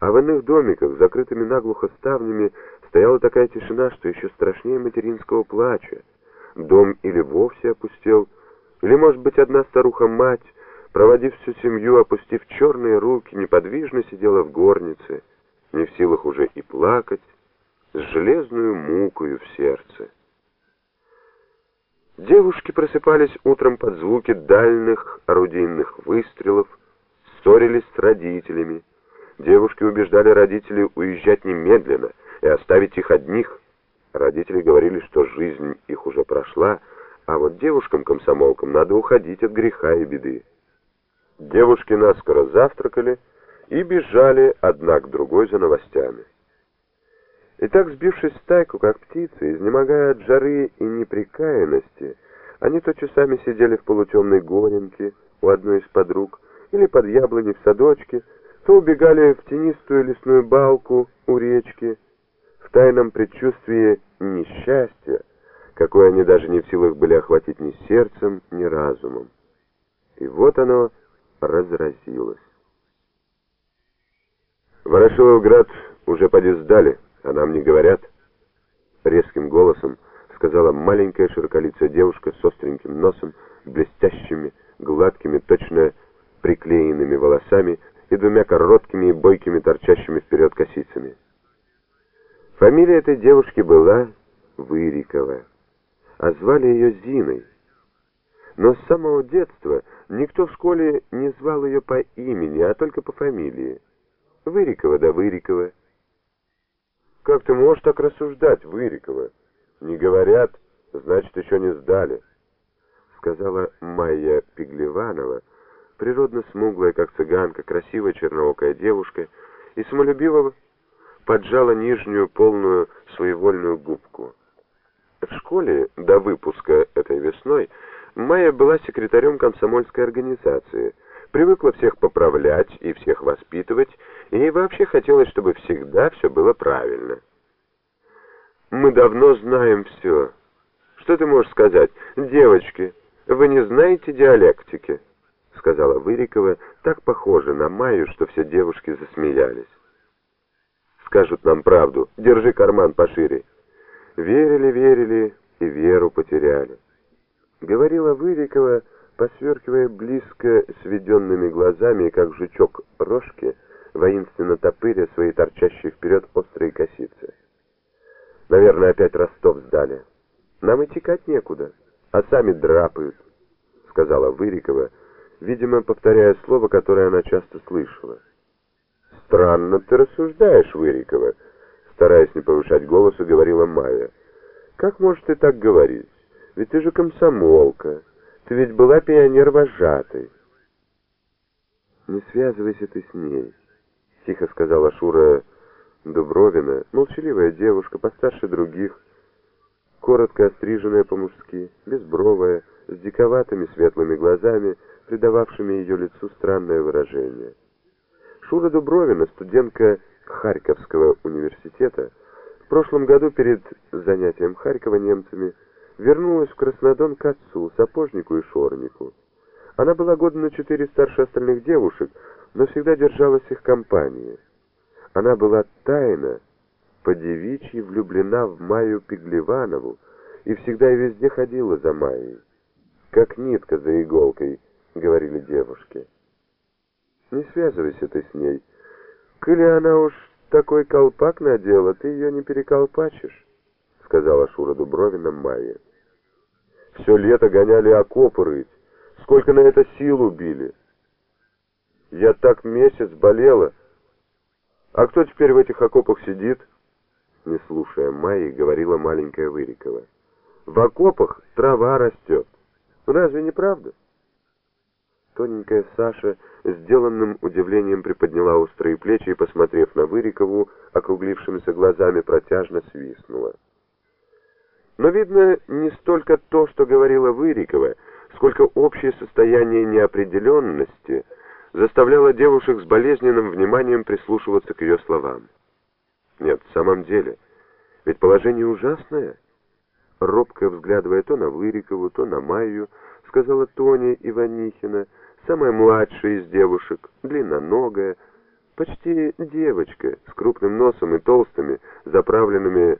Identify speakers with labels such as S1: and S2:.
S1: А в иных домиках, закрытыми наглухо ставнями, стояла такая тишина, что еще страшнее материнского плача. Дом или вовсе опустел, или, может быть, одна старуха-мать, проводив всю семью, опустив черные руки, неподвижно сидела в горнице, не в силах уже и плакать, с железную мукою в сердце. Девушки просыпались утром под звуки дальних орудийных выстрелов, ссорились с родителями. Девушки убеждали родителей уезжать немедленно и оставить их одних. Родители говорили, что жизнь их уже прошла, а вот девушкам-комсомолкам надо уходить от греха и беды. Девушки наскоро завтракали и бежали одна к другой за новостями. И так, сбившись в стайку, как птицы, изнемогая от жары и неприкаянности, они то часами сидели в полутемной горенке у одной из подруг, или под яблоней в садочке, то убегали в тенистую лесную балку у речки, в тайном предчувствии несчастья, какое они даже не в силах были охватить ни сердцем, ни разумом. И вот оно разразилось. Ворошиловград уже поди сдали, «А нам не говорят?» Резким голосом сказала маленькая широколицая девушка с остреньким носом, блестящими, гладкими, точно приклеенными волосами и двумя короткими и бойкими торчащими вперед косицами. Фамилия этой девушки была Вырикова, а звали ее Зиной. Но с самого детства никто в школе не звал ее по имени, а только по фамилии. Вырикова да Вырикова. «Как ты можешь так рассуждать, Вырикова? Не говорят, значит, еще не сдали», — сказала Майя Пиглеванова, природно смуглая, как цыганка, красивая черноокая девушка, и самолюбиво поджала нижнюю полную своевольную губку. В школе до выпуска этой весной Майя была секретарем комсомольской организации, привыкла всех поправлять и всех воспитывать, и ей вообще хотелось, чтобы всегда все было правильно. «Мы давно знаем все. Что ты можешь сказать? Девочки, вы не знаете диалектики?» Сказала Вырикова, так похоже на Майю, что все девушки засмеялись. «Скажут нам правду. Держи карман пошире». Верили, верили и веру потеряли. Говорила Вырикова, посверкивая близко сведенными глазами, как жучок рожки, воинственно топыря свои торчащие вперед острые косицы. Наверное, опять Ростов сдали. Нам и текать некуда, а сами драпают, сказала Вырикова, видимо, повторяя слово, которое она часто слышала. Странно ты рассуждаешь, Вырикова, стараясь не повышать голоса, говорила Майя. Как можешь ты так говорить? Ведь ты же комсомолка. Ты ведь была пионер-вожатой. Не связывайся ты с ней тихо сказала Шура Дубровина, молчаливая девушка, постарше других, коротко остриженная по-мужски, безбровая, с диковатыми светлыми глазами, придававшими ее лицу странное выражение. Шура Дубровина, студентка Харьковского университета, в прошлом году перед занятием Харькова немцами вернулась в Краснодон к отцу, сапожнику и шорнику. Она была года на четыре старше остальных девушек, но всегда держалась их компании. Она была тайно, по-девичьи влюблена в Майю Пиглеванову и всегда и везде ходила за Майей. «Как нитка за иголкой», — говорили девушки. «Не связывайся ты с ней. Коли она уж такой колпак надела, ты ее не переколпачишь», — сказала Шура Дубровина Майе. «Все лето гоняли окопы рыть. Сколько на это сил убили!» Я так месяц болела. А кто теперь в этих окопах сидит? Не слушая Майи, говорила маленькая Вырикова. В окопах трава растет. Разве не правда? Тоненькая Саша сделанным удивлением приподняла острые плечи и, посмотрев на Вырикову, округлившимися глазами протяжно свистнула. Но видно не столько то, что говорила Вырикова, сколько общее состояние неопределенности — заставляла девушек с болезненным вниманием прислушиваться к ее словам. Нет, в самом деле, ведь положение ужасное. Робко взглядывая то на Вырикову, то на Майю, сказала Тоня Иванихина, самая младшая из девушек, длинноногая, почти девочка, с крупным носом и толстыми, заправленными